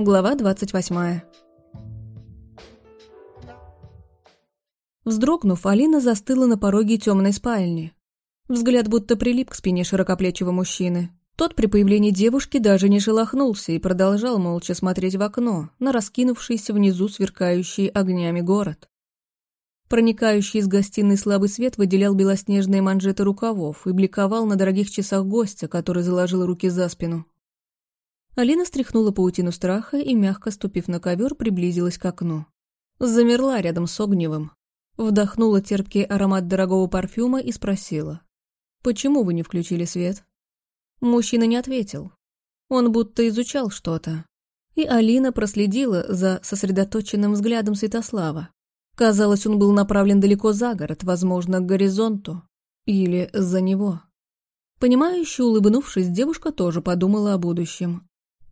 Глава 28. Вздрогнув, Алина застыла на пороге темной спальни. Взгляд будто прилип к спине широкоплечего мужчины. Тот при появлении девушки даже не шелохнулся и продолжал молча смотреть в окно на раскинувшийся внизу сверкающий огнями город. Проникающий из гостиной слабый свет выделял белоснежные манжеты рукавов и бликовал на дорогих часах гостя, который заложил руки за спину. Алина стряхнула паутину страха и, мягко ступив на ковер, приблизилась к окну. Замерла рядом с Огневым. Вдохнула терпкий аромат дорогого парфюма и спросила. «Почему вы не включили свет?» Мужчина не ответил. Он будто изучал что-то. И Алина проследила за сосредоточенным взглядом Святослава. Казалось, он был направлен далеко за город, возможно, к горизонту. Или за него. Понимающе улыбнувшись, девушка тоже подумала о будущем.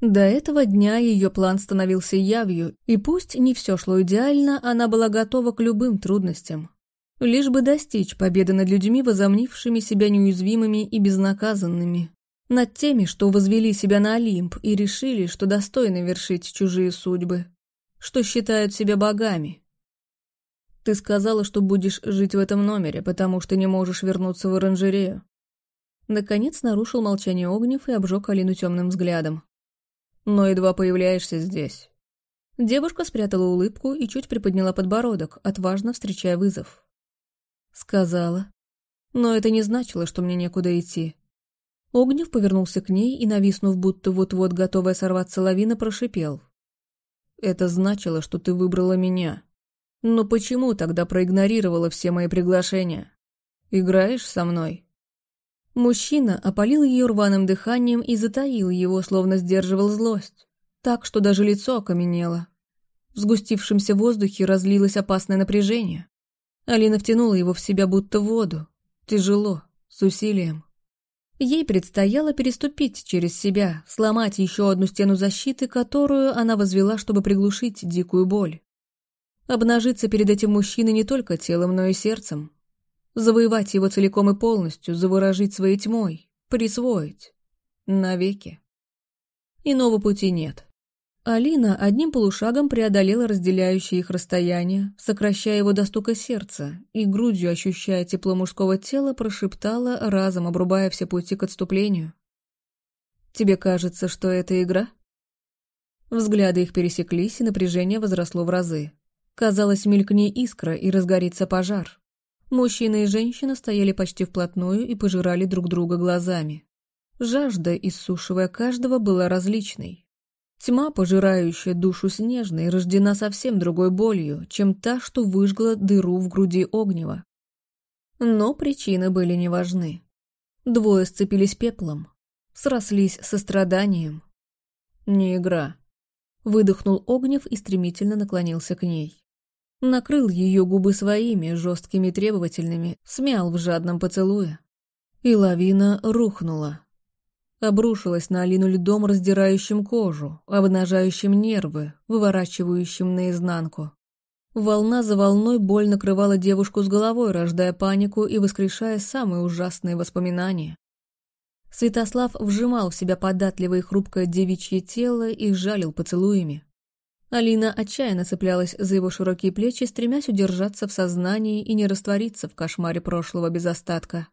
До этого дня ее план становился явью, и пусть не все шло идеально, она была готова к любым трудностям. Лишь бы достичь победы над людьми, возомнившими себя неуязвимыми и безнаказанными. Над теми, что возвели себя на Олимп и решили, что достойны вершить чужие судьбы. Что считают себя богами. Ты сказала, что будешь жить в этом номере, потому что не можешь вернуться в оранжерею. Наконец нарушил молчание Огнев и обжег Алину темным взглядом но едва появляешься здесь». Девушка спрятала улыбку и чуть приподняла подбородок, отважно встречая вызов. Сказала. Но это не значило, что мне некуда идти. Огнев повернулся к ней и, нависнув, будто вот-вот готовая сорваться лавина, прошипел. «Это значило, что ты выбрала меня. Но почему тогда проигнорировала все мои приглашения? Играешь со мной?» Мужчина опалил ее рваным дыханием и затаил его, словно сдерживал злость, так что даже лицо окаменело. В сгустившемся воздухе разлилось опасное напряжение. Алина втянула его в себя будто воду, тяжело, с усилием. Ей предстояло переступить через себя, сломать еще одну стену защиты, которую она возвела, чтобы приглушить дикую боль. Обнажиться перед этим мужчиной не только телом, но и сердцем, завоевать его целиком и полностью, заворожить своей тьмой, присвоить. Навеки. Иного пути нет. Алина одним полушагом преодолела разделяющее их расстояние, сокращая его до стука сердца, и грудью, ощущая тепло мужского тела, прошептала, разом обрубая все пути к отступлению. «Тебе кажется, что это игра?» Взгляды их пересеклись, и напряжение возросло в разы. Казалось, мелькни искра, и разгорится пожар. Мужчина и женщина стояли почти вплотную и пожирали друг друга глазами. Жажда, иссушивая каждого, была различной. Тьма, пожирающая душу снежной, рождена совсем другой болью, чем та, что выжгла дыру в груди огнева. Но причины были неважны. Двое сцепились пеплом, срослись состраданием. «Не игра», — выдохнул Огнев и стремительно наклонился к ней накрыл ее губы своими, жесткими требовательными, смял в жадном поцелуе. И лавина рухнула. Обрушилась на Алину льдом, раздирающим кожу, обнажающим нервы, выворачивающим наизнанку. Волна за волной боль накрывала девушку с головой, рождая панику и воскрешая самые ужасные воспоминания. Святослав вжимал в себя податливое и хрупкое девичье тело и жалил поцелуями. Алина отчаянно цеплялась за его широкие плечи, стремясь удержаться в сознании и не раствориться в кошмаре прошлого без остатка.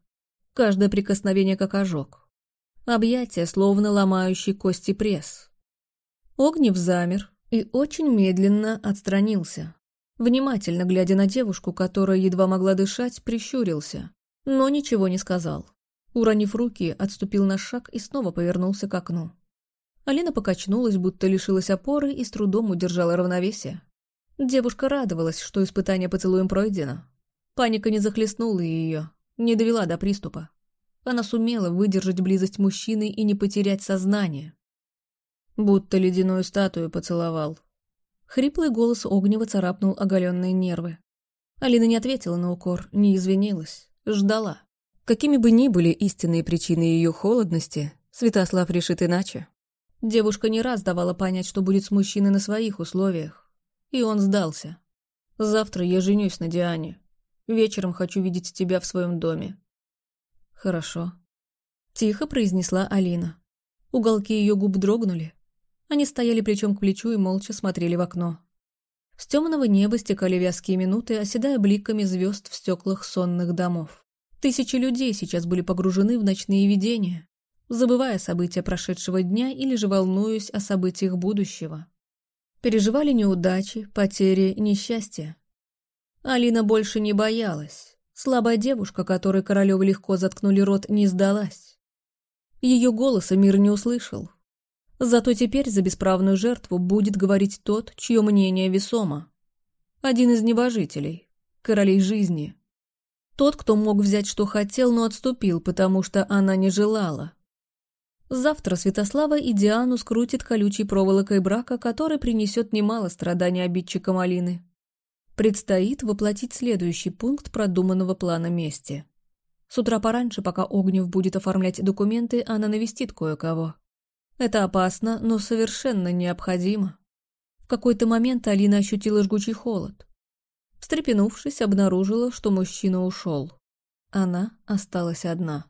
Каждое прикосновение как ожог. Объятие, словно ломающий кости пресс. Огнев замер и очень медленно отстранился. Внимательно глядя на девушку, которая едва могла дышать, прищурился, но ничего не сказал. Уронив руки, отступил на шаг и снова повернулся к окну. Алина покачнулась, будто лишилась опоры и с трудом удержала равновесие. Девушка радовалась, что испытание поцелуем пройдено. Паника не захлестнула ее, не довела до приступа. Она сумела выдержать близость мужчины и не потерять сознание. Будто ледяную статую поцеловал. Хриплый голос Огнева царапнул оголенные нервы. Алина не ответила на укор, не извинилась, ждала. Какими бы ни были истинные причины ее холодности, Святослав решит иначе. Девушка не раз давала понять, что будет с мужчиной на своих условиях. И он сдался. «Завтра я женюсь на Диане. Вечером хочу видеть тебя в своем доме». «Хорошо», — тихо произнесла Алина. Уголки ее губ дрогнули. Они стояли плечом к плечу и молча смотрели в окно. С темного неба стекали вязкие минуты, оседая бликами звезд в стеклах сонных домов. Тысячи людей сейчас были погружены в ночные видения, забывая события прошедшего дня или же волнуясь о событиях будущего. Переживали неудачи, потери, несчастья. Алина больше не боялась. Слабая девушка, которой Королёвы легко заткнули рот, не сдалась. Ее голоса мир не услышал, Зато теперь за бесправную жертву будет говорить тот, чье мнение весомо. Один из небожителей, королей жизни. Тот, кто мог взять, что хотел, но отступил, потому что она не желала. Завтра Святослава и Диану скрутит колючей проволокой брака, который принесет немало страданий обидчикам Алины. Предстоит воплотить следующий пункт продуманного плана мести. С утра пораньше, пока Огнев будет оформлять документы, она навестит кое-кого. Это опасно, но совершенно необходимо. В какой-то момент Алина ощутила жгучий холод. Встрепенувшись, обнаружила, что мужчина ушел. Она осталась одна.